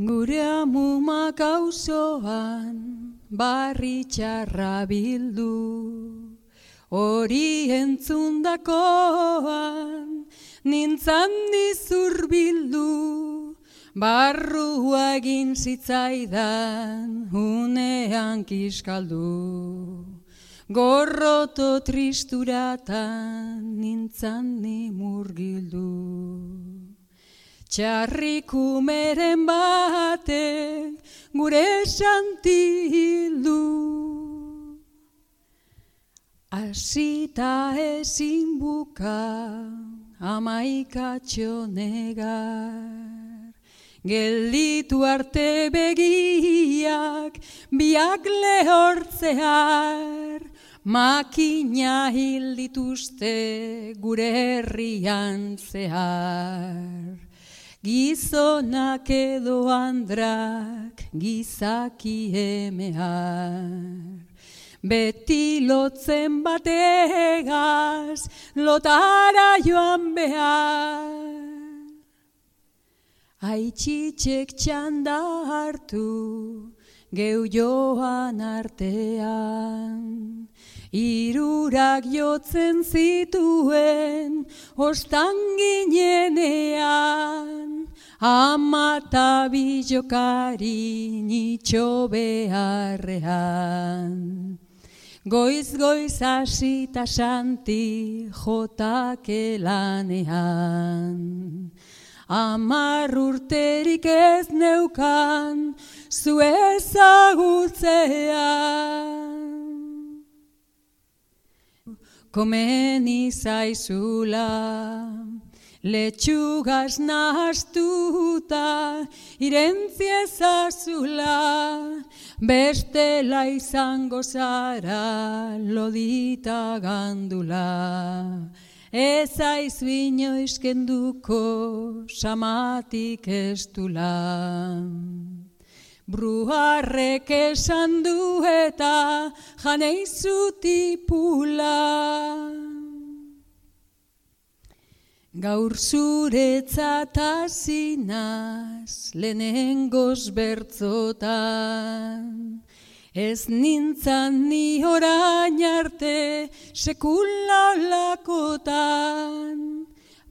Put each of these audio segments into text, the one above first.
Gure amuma gauzoan barri txarra bildu, hori entzundakoan nintzan nizur bildu, barrua egin zitzaidan unean kiskaldu. Gorroto tristuratan nintzan ni murgildu. Txarrikumeren batek gure santildu. Asita ezin buka amaikatxo negar. Gelditu arte begiak biak lehortzear. Makina hil dituzte gure herrian zehar. Gizonak edo andrak gizaki emehar. Beti lotzen bategaz lotara joan behar. Aitxitxek txanda hartu geu joan artean. Irurak jotzen zituen ostan ginenean, ama eta bilokari nitxo beharrean. Goiz goiz asita santi jotak elanean. Amar urterik ez neukan zu ezagutzean. Komeni zaizula, letxugaz nahaztuta, irentziezazula, bestela izango zara, lodita gandula. Ez aizu inoiz kenduko, samatik ez Bruharrek esan du eta janeizu tipula. Gaur zuretzat azinaz lehenengoz bertzotan. Ez nintzan ni orain arte sekula lakotan.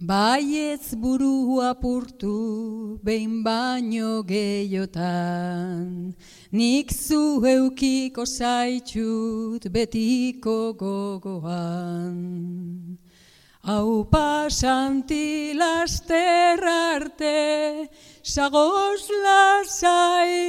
Baietz buru apurtu behin baino gehiotan, nik zu eukiko zaitxut betiko gogoan. Hau pasanti laster arte, sagoz lasailotan.